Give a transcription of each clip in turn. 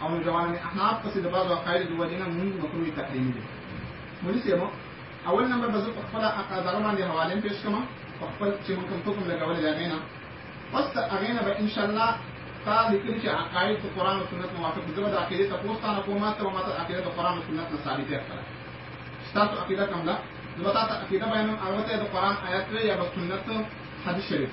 او نو جوان احناف پسې د بعضو عقایدو د وجې نه مونږ مکروه تحریمي دی مولي صاحب اول نمبر به زه په خپله دغه باندې حوالې هم پېښ کړم په خپل چې مونږ کوم حکم لګولی د هغې نه پس د هغې نه به انشاءالله تا لیکلي چې عقاید د قرآن او سنت موافق دي زه به د عقیدې تپوس تا نه کوم ته به ماته عقیده د قرآن او سنت نه ثابته کړه ستاسو عقیده کوم ده زه به تا ته عقیده بیانوم هغه ته د قرآن آیت یا به سنت حدیث شریف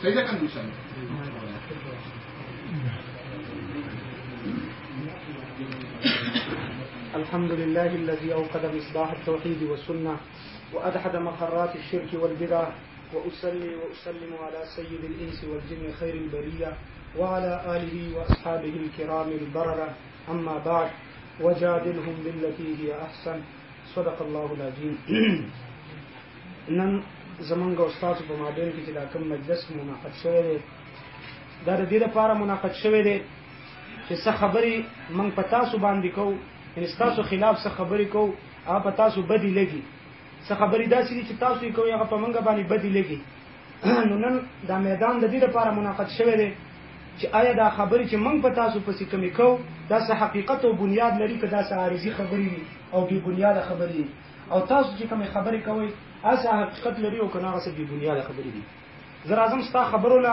صحیح ہے کنه ان الحمد لله الذي أوقد مصباح التوحيد والسنة وأدحد مخرات الشرك والبدع وأصلي وأسلم على سيد الإنس والجن خير البرية وعلى آله وأصحابه الكرام البررة أما بعد وجادلهم بالتي هي أحسن صدق الله العظیم نن زمونږ استاد په مابین کې چې دا کوم مجلس منعقد شوی دی دا د دې لپاره منعقد شوی دی چې څه خبرې موږ په تاسو باندې کوو ان تاسو خلاف څه خبرې کوو هغه په تاسو بدی لګي څه خبرې داسې دي چې تاسو یې کوئ هغه په موږ باندې بدی لګي نو نن دا میدان د دې لپاره منعقد شوی دی چې آیا دا خبرې چې موږ په تاسو پسې کمی کو دا څه حقیقت او بنیاد لري که دا څه عارضي خبرې دي او بې بنیاده خبرې دي او تاسو چې کومې خبرې کوئ هغه حقیقت لري او که نه هغه څه بې بنیاده خبرې دي زه راځم ستا خبرو له